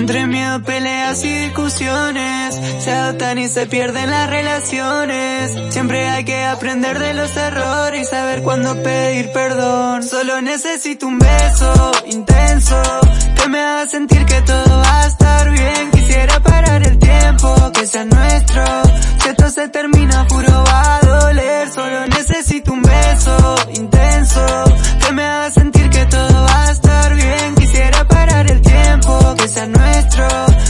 Entre miedo, peleas y discusiones, se adoptan y se pierden las relaciones. Siempre hay que aprender de los errores y saber cuándo pedir perdón. Solo necesito un beso intenso que me haga sentir que todo va a estar bien. Se termina, juro va a doler. Solo necesito un beso intenso que me haga sentir que todo va a estar bien. Quisiera parar el tiempo, que sea nuestro.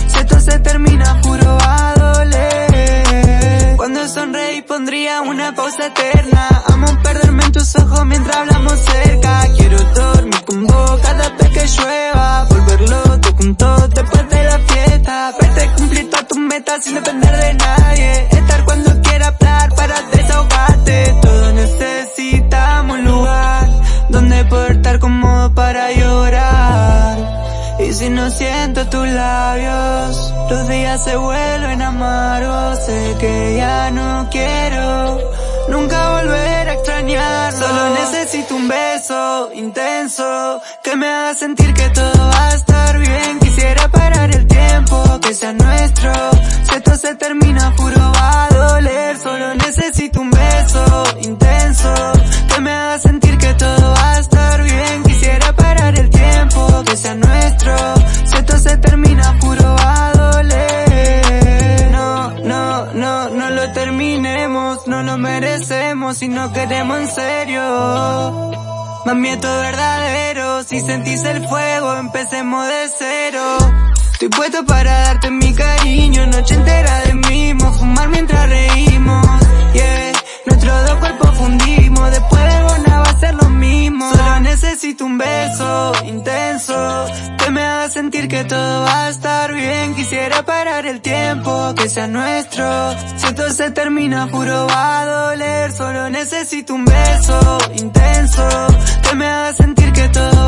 Si esto se termina, juro va a doler. Cuando sonreí pondría una pausa eterna. Amo perderme en tus ojos mientras hablamos cerca. Quiero dormir con vos cada vez que llueva. Volverlo todo junto después de la fiesta. Verte cumplir todas tus metas sin depender de nadie. Para llorar. Y si no siento tus labios, los días se vuelven amargos. Sé que ya no quiero nunca volver a extrañar. Solo necesito un beso intenso que me haga sentir que todo va lo merecemos si no queremos en serio. Más miedo verdadero, si sentís el fuego, empecemos de cero. Estoy puesto para darte mi cariño, noche entera de mimo, fumar mientras reímos, yeah. Nuestros dos cuerpos fundimos, después de nada va a ser lo mismo. Solo necesito un beso que todo va a estar bien. Quisiera parar el tiempo, que sea nuestro. Si esto se termina, juro va a doler. Solo necesito un beso intenso, que me haga sentir que todo